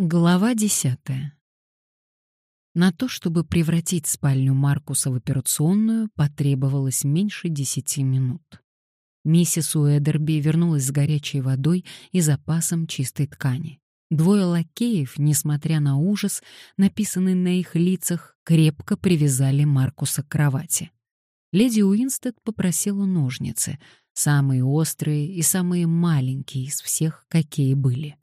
Глава десятая. На то, чтобы превратить спальню Маркуса в операционную, потребовалось меньше десяти минут. Миссис Уэдерби вернулась с горячей водой и запасом чистой ткани. Двое лакеев, несмотря на ужас, написанный на их лицах, крепко привязали Маркуса к кровати. Леди Уинстед попросила ножницы, самые острые и самые маленькие из всех, какие были.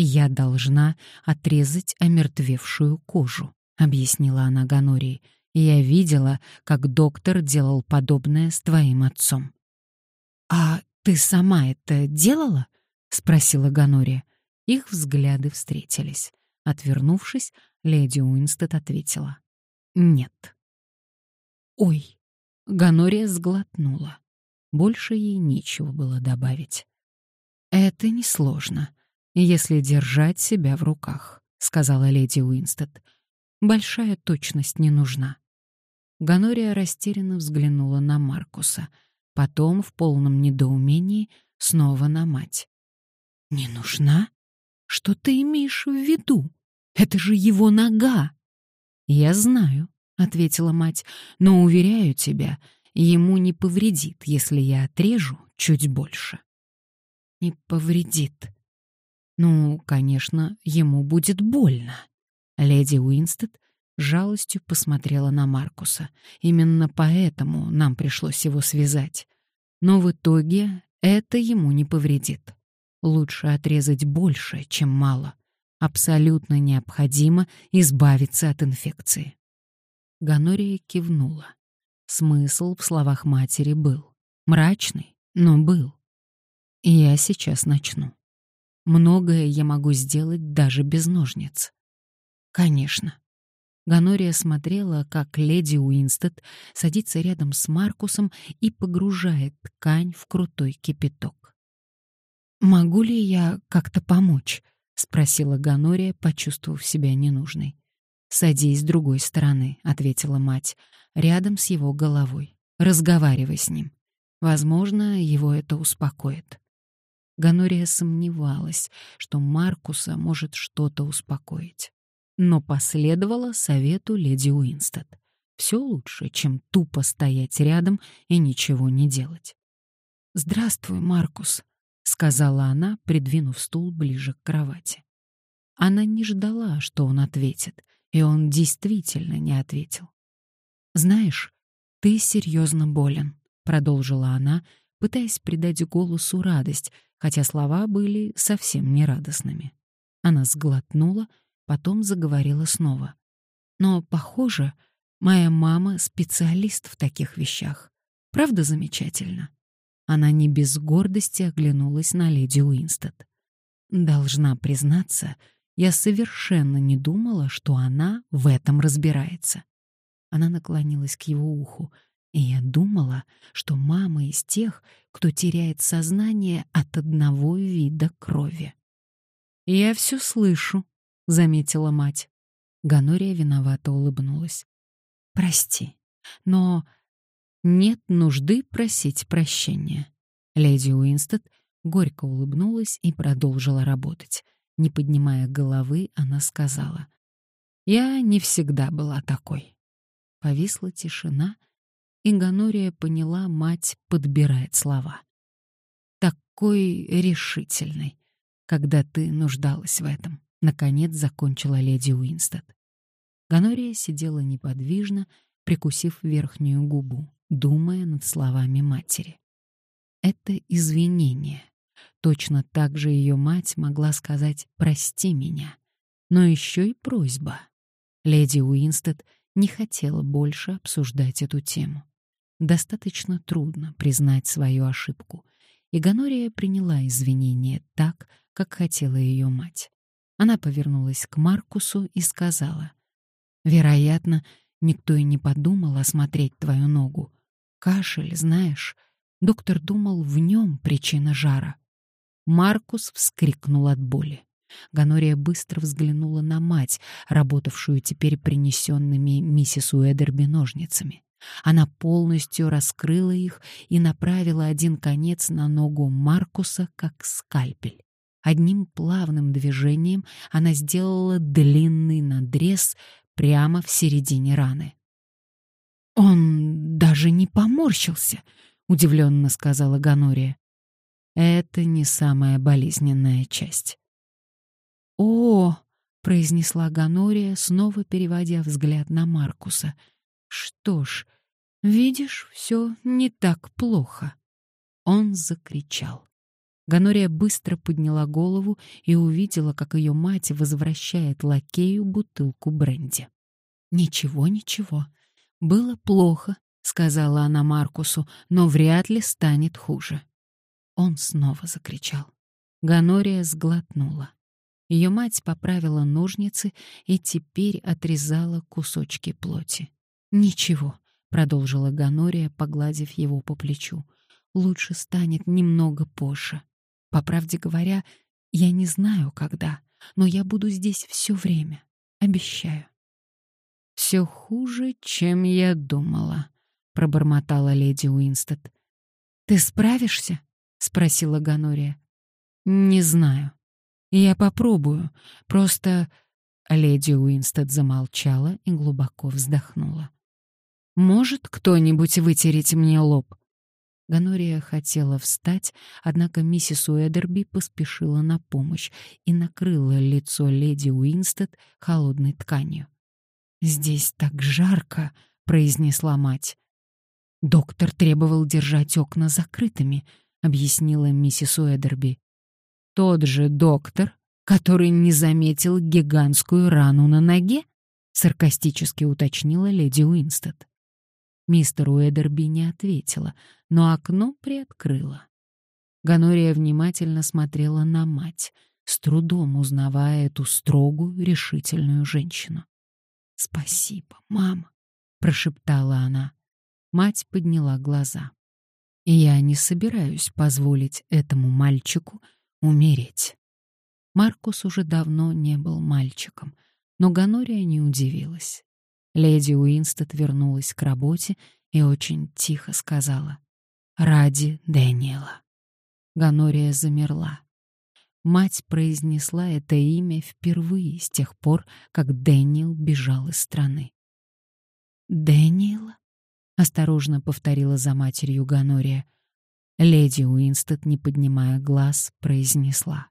«Я должна отрезать омертвевшую кожу», — объяснила она Ганории. «Я видела, как доктор делал подобное с твоим отцом». «А ты сама это делала?» — спросила Ганория. Их взгляды встретились. Отвернувшись, леди Уинстед ответила. «Нет». «Ой!» — Ганория сглотнула. Больше ей нечего было добавить. «Это несложно если держать себя в руках», — сказала леди Уинстед. «Большая точность не нужна». Ганория растерянно взглянула на Маркуса, потом в полном недоумении снова на мать. «Не нужна? Что ты имеешь в виду? Это же его нога!» «Я знаю», — ответила мать, — «но, уверяю тебя, ему не повредит, если я отрежу чуть больше». «Не повредит», ну, конечно, ему будет больно. Леди Уинстед жалостью посмотрела на Маркуса. Именно поэтому нам пришлось его связать. Но в итоге это ему не повредит. Лучше отрезать больше, чем мало. Абсолютно необходимо избавиться от инфекции. Ганория кивнула. Смысл в словах матери был. Мрачный, но был. И я сейчас начну. Многое я могу сделать даже без ножниц. Конечно. Ганория смотрела, как леди Уинстед садится рядом с Маркусом и погружает ткань в крутой кипяток. «Могу ли я как-то помочь?» — спросила Ганория, почувствовав себя ненужной. «Садись с другой стороны», — ответила мать, — «рядом с его головой. Разговаривай с ним. Возможно, его это успокоит». Ганория сомневалась, что Маркуса может что-то успокоить. Но последовала совету леди Уинстед. Все лучше, чем тупо стоять рядом и ничего не делать. «Здравствуй, Маркус», — сказала она, придвинув стул ближе к кровати. Она не ждала, что он ответит, и он действительно не ответил. «Знаешь, ты серьезно болен», — продолжила она, пытаясь придать голосу радость, хотя слова были совсем не радостными. Она сглотнула, потом заговорила снова. Но, похоже, моя мама специалист в таких вещах. Правда замечательно? Она не без гордости оглянулась на леди Уинстед. Должна признаться, я совершенно не думала, что она в этом разбирается. Она наклонилась к его уху — и я думала, что мама из тех, кто теряет сознание от одного вида крови. «Я все слышу», — заметила мать. Ганория виновато улыбнулась. «Прости, но нет нужды просить прощения». Леди Уинстед горько улыбнулась и продолжила работать. Не поднимая головы, она сказала. «Я не всегда была такой». Повисла тишина, — и Ганория поняла, мать подбирает слова. «Такой решительный, когда ты нуждалась в этом», — наконец закончила леди Уинстед. Ганория сидела неподвижно, прикусив верхнюю губу, думая над словами матери. Это извинение. Точно так же ее мать могла сказать «прости меня», но еще и просьба. Леди Уинстед не хотела больше обсуждать эту тему. Достаточно трудно признать свою ошибку, и Ганория приняла извинения так, как хотела ее мать. Она повернулась к Маркусу и сказала, «Вероятно, никто и не подумал осмотреть твою ногу. Кашель, знаешь, доктор думал, в нем причина жара». Маркус вскрикнул от боли. Ганория быстро взглянула на мать, работавшую теперь принесенными миссис Уэдерби ножницами. Она полностью раскрыла их и направила один конец на ногу Маркуса, как скальпель. Одним плавным движением она сделала длинный надрез прямо в середине раны. «Он даже не поморщился», — удивленно сказала Ганория. «Это не самая болезненная часть». «О!» — произнесла Ганория, снова переводя взгляд на Маркуса. «Что ж, видишь, все не так плохо». Он закричал. Ганория быстро подняла голову и увидела, как ее мать возвращает лакею бутылку бренди. «Ничего, ничего. Было плохо», — сказала она Маркусу, «но вряд ли станет хуже». Он снова закричал. Ганория сглотнула. Ее мать поправила ножницы и теперь отрезала кусочки плоти. «Ничего», — продолжила Ганория, погладив его по плечу. «Лучше станет немного позже. По правде говоря, я не знаю, когда, но я буду здесь все время. Обещаю. Все хуже, чем я думала, пробормотала леди Уинстед. Ты справишься? спросила Ганория. Не знаю. Я попробую. Просто леди Уинстед замолчала и глубоко вздохнула. Может кто-нибудь вытереть мне лоб? Ганория хотела встать, однако миссис Уэдерби поспешила на помощь и накрыла лицо леди Уинстед холодной тканью. «Здесь так жарко», — произнесла мать. «Доктор требовал держать окна закрытыми», — объяснила миссис Уэдерби. «Тот же доктор, который не заметил гигантскую рану на ноге?» — саркастически уточнила леди Уинстед. Мистер Уэдерби не ответила, но окно приоткрыла. Ганория внимательно смотрела на мать, с трудом узнавая эту строгую, решительную женщину. «Спасибо, мама», — прошептала она. Мать подняла глаза. «Я не собираюсь позволить этому мальчику умереть». Маркус уже давно не был мальчиком, но Гонория не удивилась. Леди Уинстед вернулась к работе и очень тихо сказала «Ради Дэниела». Гонория замерла. Мать произнесла это имя впервые с тех пор, как Дэниел бежал из страны. «Дэниела?» — осторожно повторила за матерью Гонория. Леди Уинстед, не поднимая глаз, произнесла.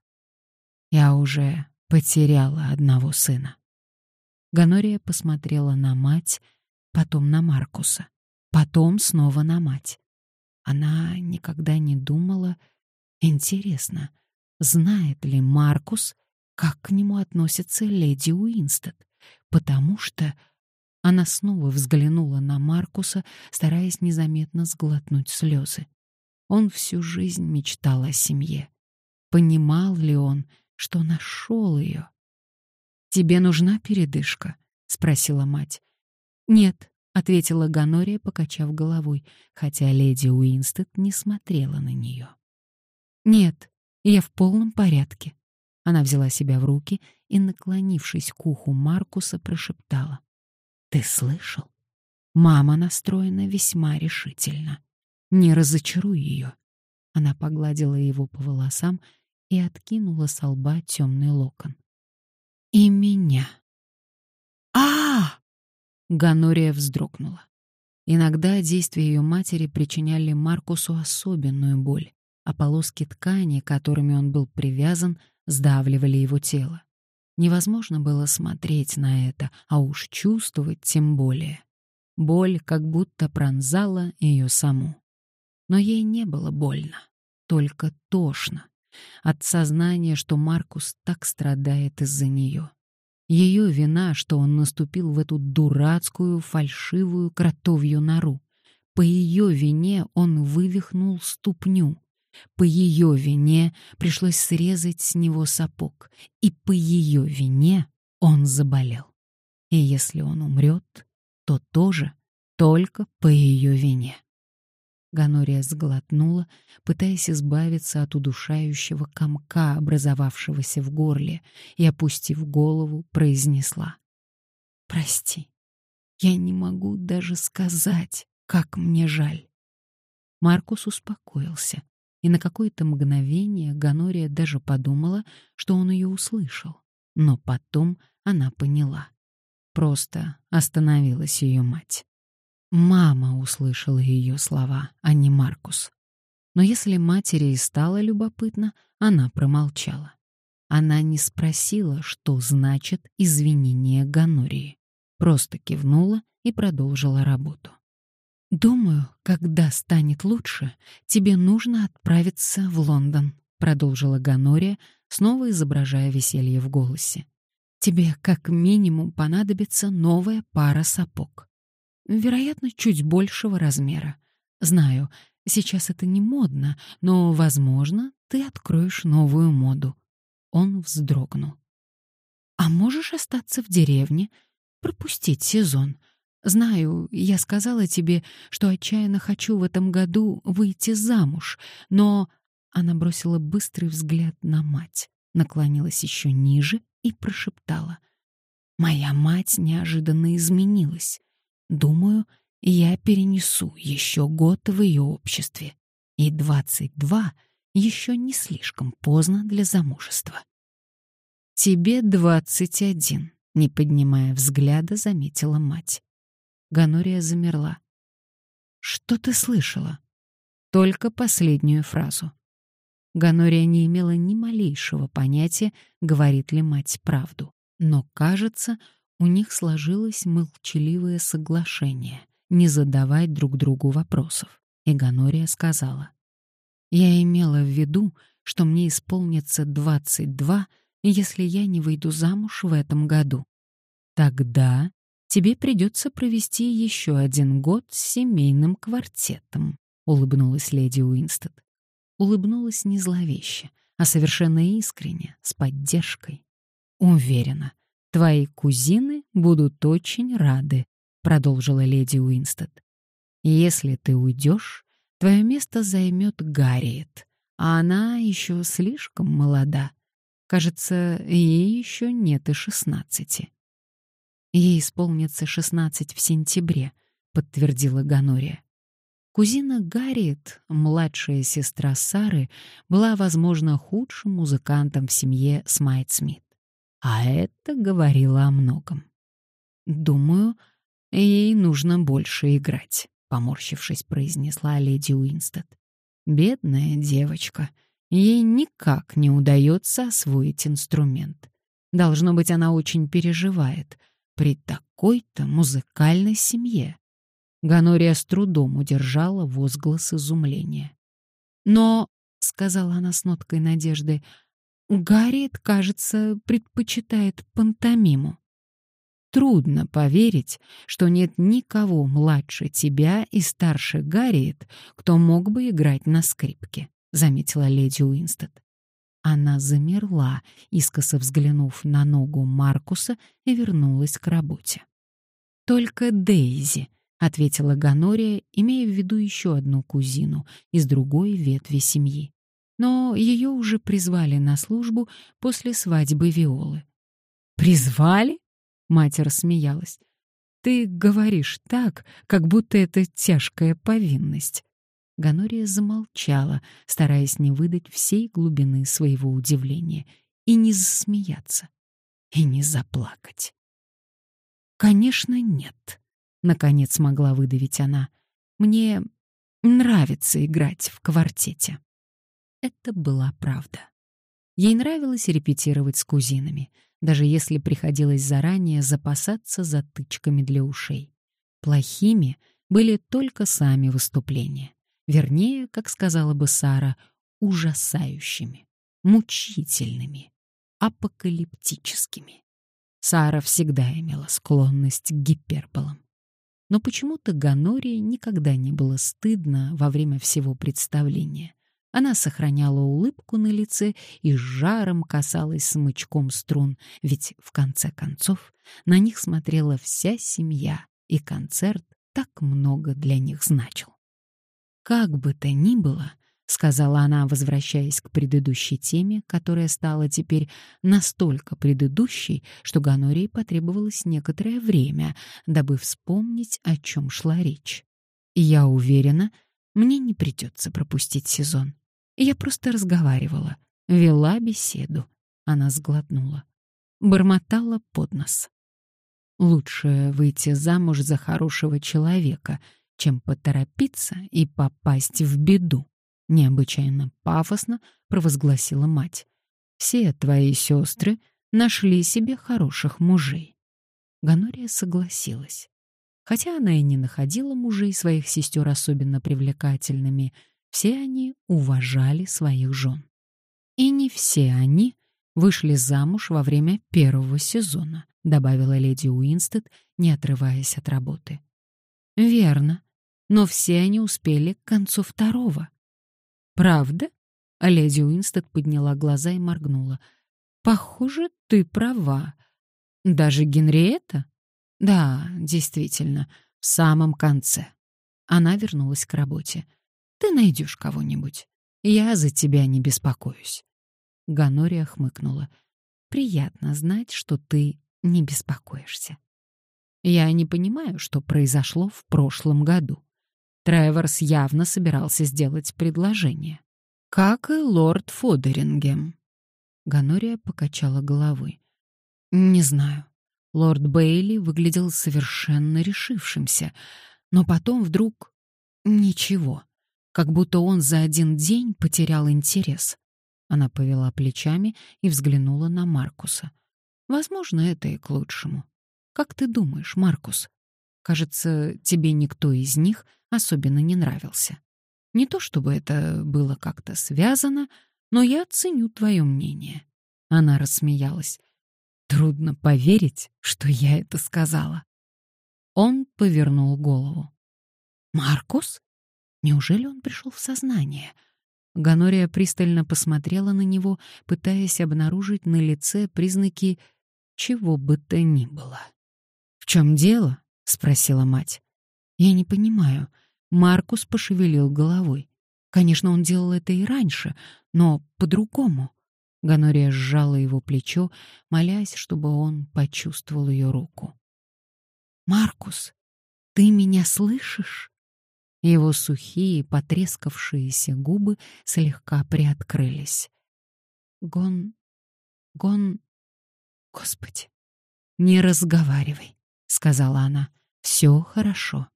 «Я уже потеряла одного сына». Ганория посмотрела на мать, потом на Маркуса, потом снова на мать. Она никогда не думала, интересно, знает ли Маркус, как к нему относится леди Уинстед, потому что она снова взглянула на Маркуса, стараясь незаметно сглотнуть слезы. Он всю жизнь мечтал о семье. Понимал ли он, что нашел ее? «Тебе нужна передышка?» — спросила мать. «Нет», — ответила Ганория, покачав головой, хотя леди Уинстед не смотрела на нее. «Нет, я в полном порядке». Она взяла себя в руки и, наклонившись к уху Маркуса, прошептала. «Ты слышал? Мама настроена весьма решительно. Не разочаруй ее». Она погладила его по волосам и откинула с лба темный локон. И меня. А! Ганория вздрогнула. Иногда действия ее матери причиняли Маркусу особенную боль, а полоски ткани, которыми он был привязан, сдавливали его тело. Невозможно было смотреть на это, а уж чувствовать тем более. Боль как будто пронзала ее саму. Но ей не было больно, только тошно от сознания, что Маркус так страдает из-за нее. Ее вина, что он наступил в эту дурацкую, фальшивую кротовью нору. По ее вине он вывихнул ступню. По ее вине пришлось срезать с него сапог. И по ее вине он заболел. И если он умрет, то тоже только по ее вине. Ганория сглотнула, пытаясь избавиться от удушающего комка, образовавшегося в горле, и, опустив голову, произнесла. «Прости, я не могу даже сказать, как мне жаль». Маркус успокоился. и на какое-то мгновение Ганория даже подумала, что он ее услышал. Но потом она поняла. Просто остановилась ее мать. Мама услышала ее слова, а не Маркус. Но если матери и стало любопытно, она промолчала. Она не спросила, что значит извинение Ганории. Просто кивнула и продолжила работу. «Думаю, когда станет лучше, тебе нужно отправиться в Лондон», продолжила Ганория, снова изображая веселье в голосе. «Тебе как минимум понадобится новая пара сапог. Вероятно, чуть большего размера. Знаю, сейчас это не модно, но, возможно, ты откроешь новую моду». Он вздрогнул. «А можешь остаться в деревне, пропустить сезон?» Знаю, я сказала тебе, что отчаянно хочу в этом году выйти замуж, но она бросила быстрый взгляд на мать, наклонилась еще ниже и прошептала: "Моя мать неожиданно изменилась. Думаю, я перенесу еще год в ее обществе. И двадцать два еще не слишком поздно для замужества". Тебе двадцать один, не поднимая взгляда, заметила мать. Ганория замерла. «Что ты слышала?» Только последнюю фразу. Ганория не имела ни малейшего понятия, говорит ли мать правду. Но, кажется, у них сложилось молчаливое соглашение не задавать друг другу вопросов. И Ганория сказала. «Я имела в виду, что мне исполнится 22, если я не выйду замуж в этом году. Тогда тебе придется провести еще один год с семейным квартетом», — улыбнулась леди Уинстед. Улыбнулась не зловеще, а совершенно искренне, с поддержкой. «Уверена, твои кузины будут очень рады», — продолжила леди Уинстед. «Если ты уйдешь, твое место займет Гарриет, а она еще слишком молода. Кажется, ей еще нет и шестнадцати». Ей исполнится 16 в сентябре, подтвердила Ганория. Кузина Гарриет, младшая сестра Сары, была, возможно, худшим музыкантом в семье Смайт-Смит. А это говорило о многом. «Думаю, ей нужно больше играть», — поморщившись, произнесла леди Уинстед. «Бедная девочка. Ей никак не удается освоить инструмент. Должно быть, она очень переживает, при такой-то музыкальной семье. Ганория с трудом удержала возглас изумления. «Но», — сказала она с ноткой надежды, — «Гарриет, кажется, предпочитает пантомиму». Трудно поверить, что нет никого младше тебя и старше Гарриет, кто мог бы играть на скрипке, заметила леди Уинстед. Она замерла, искоса взглянув на ногу Маркуса и вернулась к работе. «Только Дейзи», — ответила Ганория, имея в виду еще одну кузину из другой ветви семьи. Но ее уже призвали на службу после свадьбы Виолы. «Призвали?» — мать рассмеялась. «Ты говоришь так, как будто это тяжкая повинность. Ганория замолчала, стараясь не выдать всей глубины своего удивления, и не засмеяться, и не заплакать. «Конечно, нет», — наконец могла выдавить она. «Мне нравится играть в квартете». Это была правда. Ей нравилось репетировать с кузинами, даже если приходилось заранее запасаться затычками для ушей. Плохими были только сами выступления. Вернее, как сказала бы Сара, ужасающими, мучительными, апокалиптическими. Сара всегда имела склонность к гиперболам. Но почему-то Ганории никогда не было стыдно во время всего представления. Она сохраняла улыбку на лице и с жаром касалась смычком струн, ведь, в конце концов, на них смотрела вся семья, и концерт так много для них значил. «Как бы то ни было», — сказала она, возвращаясь к предыдущей теме, которая стала теперь настолько предыдущей, что Ганории потребовалось некоторое время, дабы вспомнить, о чем шла речь. «Я уверена, мне не придется пропустить сезон. Я просто разговаривала, вела беседу. Она сглотнула. Бормотала под нос. Лучше выйти замуж за хорошего человека, чем поторопиться и попасть в беду, необычайно пафосно провозгласила мать. Все твои сестры нашли себе хороших мужей. Ганория согласилась. Хотя она и не находила мужей своих сестер особенно привлекательными, все они уважали своих жен. И не все они вышли замуж во время первого сезона, добавила леди Уинстед, не отрываясь от работы. Верно, но все они успели к концу второго. Правда? Леди Уинстед подняла глаза и моргнула. Похоже, ты права. Даже Генриетта? Да, действительно, в самом конце. Она вернулась к работе. Ты найдешь кого-нибудь. Я за тебя не беспокоюсь. Ганория хмыкнула. Приятно знать, что ты не беспокоишься. Я не понимаю, что произошло в прошлом году. Треворс явно собирался сделать предложение. Как и лорд Фодерингем. Ганория покачала головой. Не знаю. Лорд Бейли выглядел совершенно решившимся, но потом вдруг ничего, как будто он за один день потерял интерес. Она повела плечами и взглянула на Маркуса. Возможно, это и к лучшему. Как ты думаешь, Маркус? Кажется, тебе никто из них особенно не нравился. Не то чтобы это было как-то связано, но я ценю твое мнение. Она рассмеялась. Трудно поверить, что я это сказала. Он повернул голову. Маркус? Неужели он пришел в сознание? Ганория пристально посмотрела на него, пытаясь обнаружить на лице признаки чего бы то ни было. «В чем дело?» — спросила мать. «Я не понимаю». Маркус пошевелил головой. Конечно, он делал это и раньше, но по-другому. Ганория сжала его плечо, молясь, чтобы он почувствовал ее руку. «Маркус, ты меня слышишь?» Его сухие, потрескавшиеся губы слегка приоткрылись. «Гон... Гон... Господи, не разговаривай», — сказала она. «Все хорошо».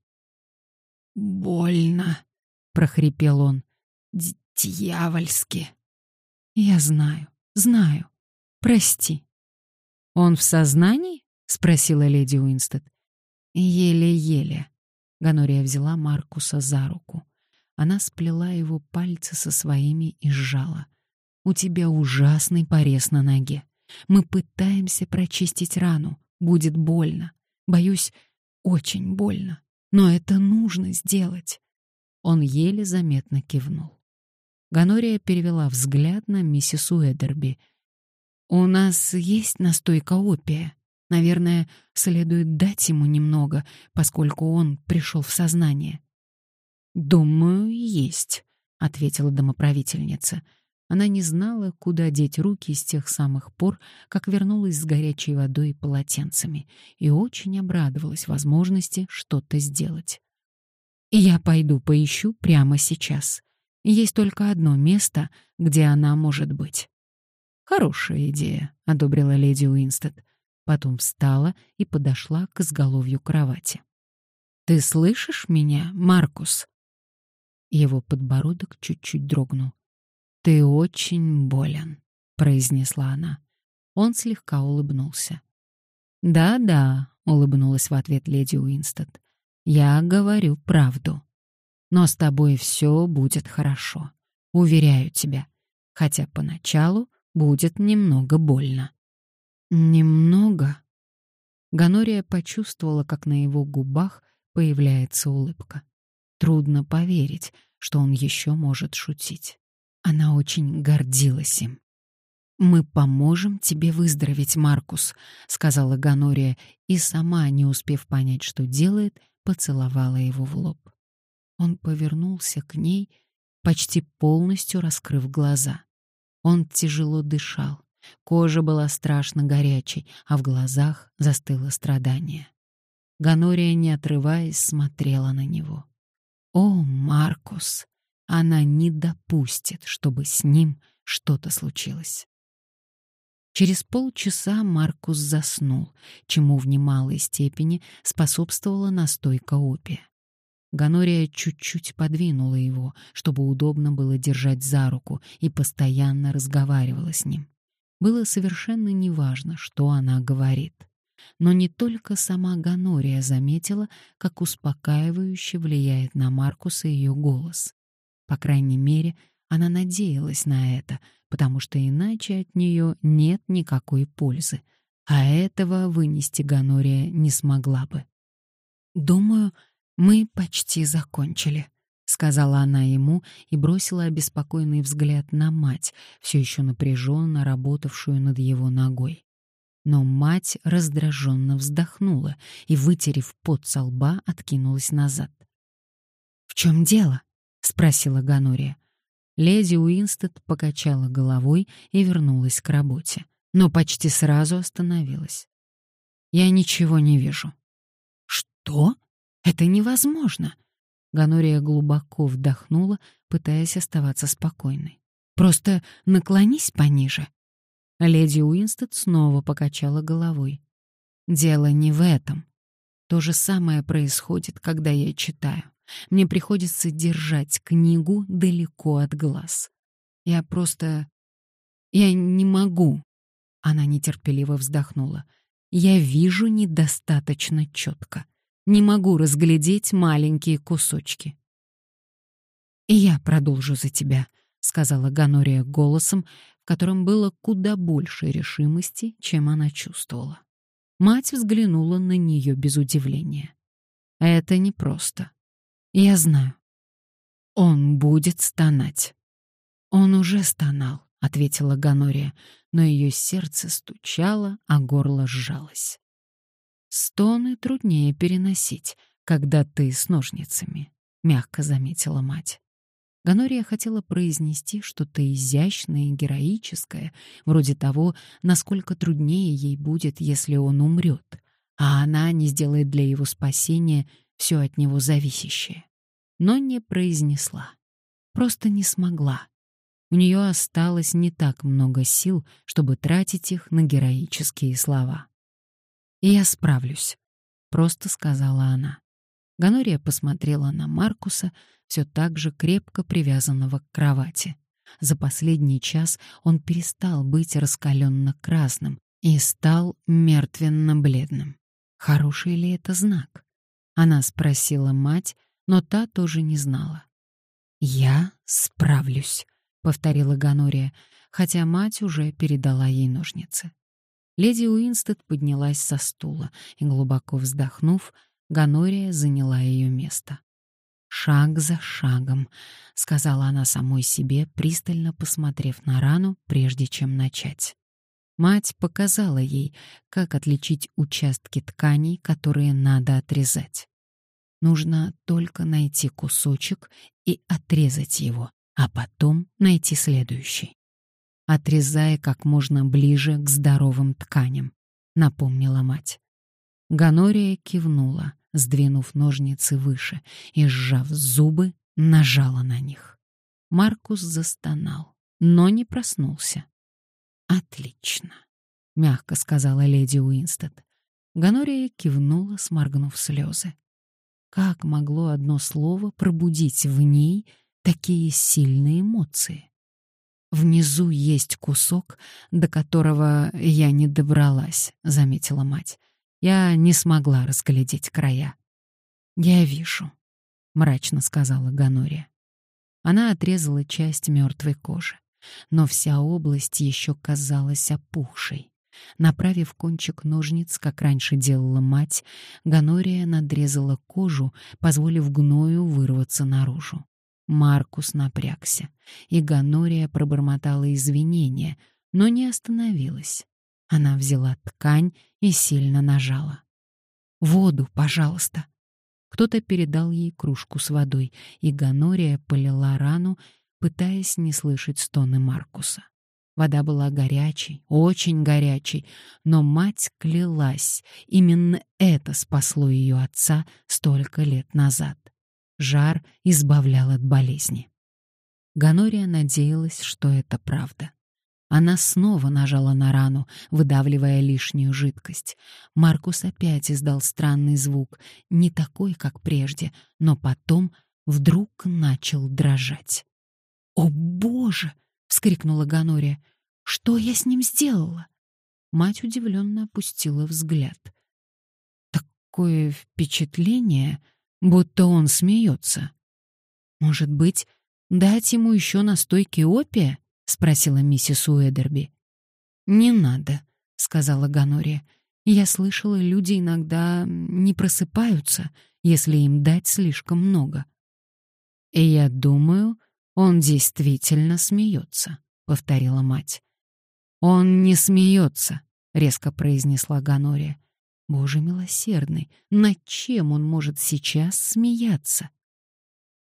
«Больно», — прохрипел он. «Дьявольски». «Я знаю, знаю. Прости». «Он в сознании?» — спросила леди Уинстед. «Еле-еле». Ганория взяла Маркуса за руку. Она сплела его пальцы со своими и сжала. «У тебя ужасный порез на ноге. Мы пытаемся прочистить рану. Будет больно. Боюсь, очень больно. Но это нужно сделать. Он еле заметно кивнул. Ганория перевела взгляд на миссис Уэдерби. «У нас есть настойка опия. Наверное, следует дать ему немного, поскольку он пришел в сознание». «Думаю, есть», — ответила домоправительница. Она не знала, куда деть руки с тех самых пор, как вернулась с горячей водой и полотенцами, и очень обрадовалась возможности что-то сделать. «Я пойду поищу прямо сейчас. Есть только одно место, где она может быть». «Хорошая идея», — одобрила леди Уинстед. Потом встала и подошла к изголовью кровати. «Ты слышишь меня, Маркус?» Его подбородок чуть-чуть дрогнул. «Ты очень болен», — произнесла она. Он слегка улыбнулся. «Да-да», — улыбнулась в ответ леди Уинстед. «Я говорю правду. Но с тобой все будет хорошо. Уверяю тебя. Хотя поначалу будет немного больно». «Немного?» Ганория почувствовала, как на его губах появляется улыбка. Трудно поверить, что он еще может шутить. Она очень гордилась им. «Мы поможем тебе выздороветь, Маркус», — сказала Ганория, и сама, не успев понять, что делает, поцеловала его в лоб. Он повернулся к ней, почти полностью раскрыв глаза. Он тяжело дышал, кожа была страшно горячей, а в глазах застыло страдание. Ганория, не отрываясь, смотрела на него. «О, Маркус!» она не допустит, чтобы с ним что-то случилось. Через полчаса Маркус заснул, чему в немалой степени способствовала настойка опия. Ганория чуть-чуть подвинула его, чтобы удобно было держать за руку, и постоянно разговаривала с ним. Было совершенно неважно, что она говорит. Но не только сама Ганория заметила, как успокаивающе влияет на Маркуса ее голос. По крайней мере, она надеялась на это, потому что иначе от нее нет никакой пользы, а этого вынести Ганория не смогла бы. «Думаю, мы почти закончили», — сказала она ему и бросила обеспокоенный взгляд на мать, все еще напряженно работавшую над его ногой. Но мать раздраженно вздохнула и, вытерев пот со лба, откинулась назад. «В чем дело?» — спросила Ганория. Леди Уинстед покачала головой и вернулась к работе, но почти сразу остановилась. «Я ничего не вижу». «Что? Это невозможно!» Ганория глубоко вдохнула, пытаясь оставаться спокойной. «Просто наклонись пониже». Леди Уинстед снова покачала головой. «Дело не в этом. То же самое происходит, когда я читаю. Мне приходится держать книгу далеко от глаз. Я просто... Я не могу. Она нетерпеливо вздохнула. Я вижу недостаточно четко. Не могу разглядеть маленькие кусочки. «И я продолжу за тебя», — сказала Ганория голосом, в котором было куда больше решимости, чем она чувствовала. Мать взглянула на нее без удивления. «Это непросто. Я знаю. Он будет стонать. Он уже стонал, ответила Ганория, но ее сердце стучало, а горло сжалось. Стоны труднее переносить, когда ты с ножницами, мягко заметила мать. Ганория хотела произнести что-то изящное и героическое, вроде того, насколько труднее ей будет, если он умрет, а она не сделает для его спасения все от него зависящее. Но не произнесла. Просто не смогла. У нее осталось не так много сил, чтобы тратить их на героические слова. «И я справлюсь», — просто сказала она. Ганория посмотрела на Маркуса, все так же крепко привязанного к кровати. За последний час он перестал быть раскаленно-красным и стал мертвенно-бледным. Хороший ли это знак? Она спросила мать, но та тоже не знала. «Я справлюсь», — повторила Ганория, хотя мать уже передала ей ножницы. Леди Уинстед поднялась со стула, и, глубоко вздохнув, Ганория заняла ее место. «Шаг за шагом», — сказала она самой себе, пристально посмотрев на рану, прежде чем начать. Мать показала ей, как отличить участки тканей, которые надо отрезать. Нужно только найти кусочек и отрезать его, а потом найти следующий. Отрезая как можно ближе к здоровым тканям, напомнила мать. Ганория кивнула, сдвинув ножницы выше и, сжав зубы, нажала на них. Маркус застонал, но не проснулся. «Отлично», — мягко сказала леди Уинстед. Ганория кивнула, сморгнув слезы. Как могло одно слово пробудить в ней такие сильные эмоции? «Внизу есть кусок, до которого я не добралась», — заметила мать. «Я не смогла разглядеть края». «Я вижу», — мрачно сказала Ганория. Она отрезала часть мертвой кожи, но вся область еще казалась опухшей. Направив кончик ножниц, как раньше делала мать, Ганория надрезала кожу, позволив гною вырваться наружу. Маркус напрягся, и Ганория пробормотала извинения, но не остановилась. Она взяла ткань и сильно нажала. «Воду, пожалуйста!» Кто-то передал ей кружку с водой, и Ганория полила рану, пытаясь не слышать стоны Маркуса. Вода была горячей, очень горячей, но мать клялась, именно это спасло ее отца столько лет назад. Жар избавлял от болезни. Ганория надеялась, что это правда. Она снова нажала на рану, выдавливая лишнюю жидкость. Маркус опять издал странный звук, не такой, как прежде, но потом вдруг начал дрожать. «О, Боже!» — вскрикнула Ганория. «Что я с ним сделала?» Мать удивленно опустила взгляд. «Такое впечатление, будто он смеется. Может быть, дать ему еще настойки опия?» — спросила миссис Уэдерби. «Не надо», — сказала Ганория. «Я слышала, люди иногда не просыпаются, если им дать слишком много». «И я думаю, он действительно смеется», — повторила мать. «Он не смеется», — резко произнесла Ганория. «Боже милосердный, над чем он может сейчас смеяться?»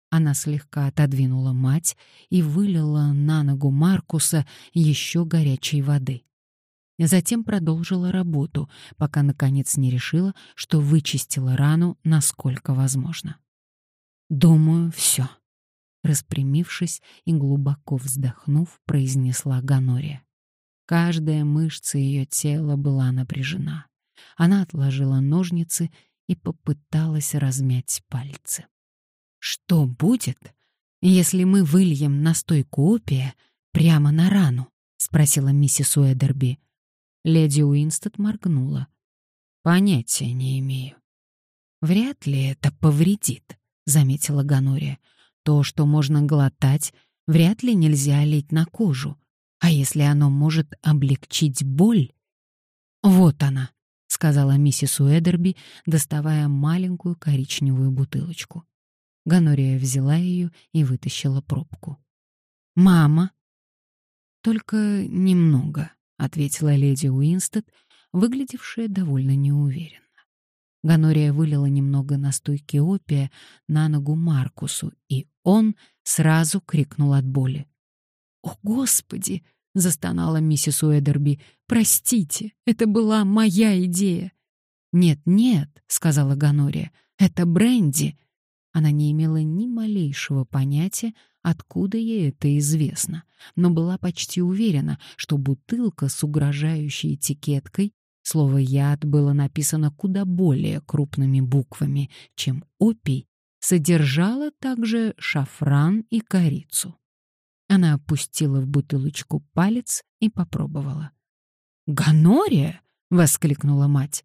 Она слегка отодвинула мать и вылила на ногу Маркуса еще горячей воды. Затем продолжила работу, пока наконец не решила, что вычистила рану насколько возможно. «Думаю, все», — распрямившись и глубоко вздохнув, произнесла Ганория. Каждая мышца ее тела была напряжена. Она отложила ножницы и попыталась размять пальцы. Что будет, если мы выльем настойку опия прямо на рану? спросила миссис Уэдерби. Леди Уинстед моргнула. Понятия не имею. Вряд ли это повредит, заметила Ганория. То, что можно глотать, вряд ли нельзя лить на кожу. А если оно может облегчить боль? Вот она, сказала миссис Уэдерби, доставая маленькую коричневую бутылочку. Ганория взяла ее и вытащила пробку. «Мама!» «Только немного», — ответила леди Уинстед, выглядевшая довольно неуверенно. Ганория вылила немного настойки опия на ногу Маркусу, и он сразу крикнул от боли. «О, Господи!» — застонала миссис Уэдерби. «Простите, это была моя идея». «Нет-нет», — сказала Ганория, — «это Бренди. Она не имела ни малейшего понятия, откуда ей это известно, но была почти уверена, что бутылка с угрожающей этикеткой Слово «яд» было написано куда более крупными буквами, чем «опий», содержала также шафран и корицу. Она опустила в бутылочку палец и попробовала. «Гонория!» — воскликнула мать.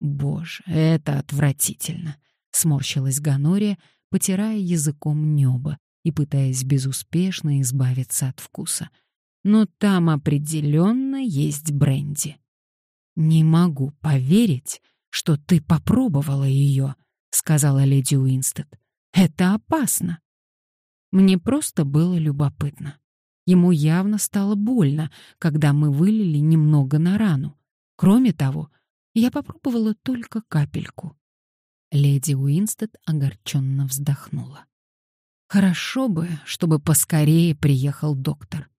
«Боже, это отвратительно! — сморщилась Ганория, потирая языком небо и пытаясь безуспешно избавиться от вкуса. «Но там определенно есть бренди». «Не могу поверить, что ты попробовала ее», — сказала леди Уинстед. «Это опасно». Мне просто было любопытно. Ему явно стало больно, когда мы вылили немного на рану. Кроме того, я попробовала только капельку. Леди Уинстед огорченно вздохнула. Хорошо бы, чтобы поскорее приехал доктор.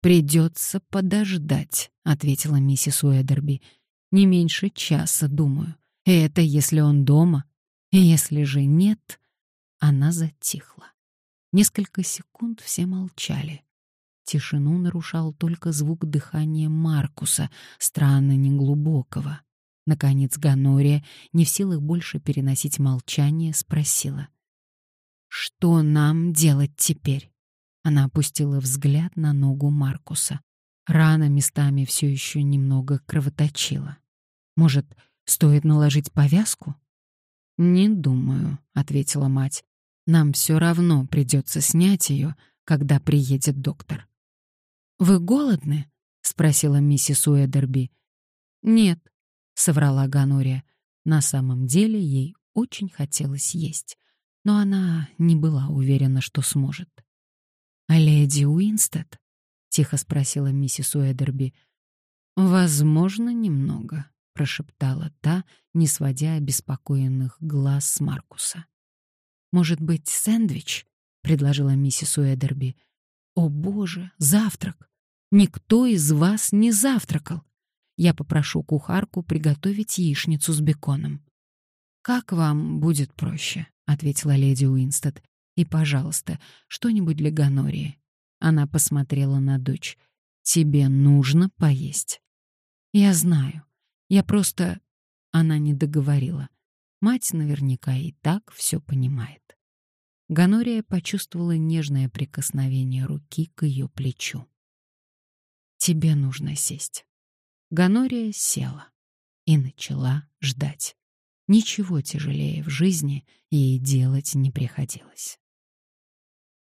Придется подождать, ответила миссис Уэдерби. Не меньше часа, думаю. И это если он дома. И если же нет, она затихла. Несколько секунд все молчали. Тишину нарушал только звук дыхания Маркуса, странно неглубокого. Наконец Ганория, не в силах больше переносить молчание, спросила. «Что нам делать теперь?» Она опустила взгляд на ногу Маркуса. Рана местами все еще немного кровоточила. «Может, стоит наложить повязку?» «Не думаю», — ответила мать. «Нам все равно придется снять ее, когда приедет доктор». «Вы голодны?» — спросила миссис Уэдерби. «Нет», соврала Ганория. На самом деле ей очень хотелось есть, но она не была уверена, что сможет. «А леди Уинстед?» — тихо спросила миссис Уэдерби. «Возможно, немного», — прошептала та, не сводя обеспокоенных глаз с Маркуса. «Может быть, сэндвич?» — предложила миссис Уэдерби. «О, боже, завтрак! Никто из вас не завтракал!» Я попрошу кухарку приготовить яичницу с беконом. «Как вам будет проще», — ответила леди Уинстед. И, пожалуйста, что-нибудь для Ганории. Она посмотрела на дочь. Тебе нужно поесть. Я знаю. Я просто... Она не договорила. Мать наверняка и так все понимает. Ганория почувствовала нежное прикосновение руки к ее плечу. «Тебе нужно сесть». Ганория села и начала ждать. Ничего тяжелее в жизни ей делать не приходилось.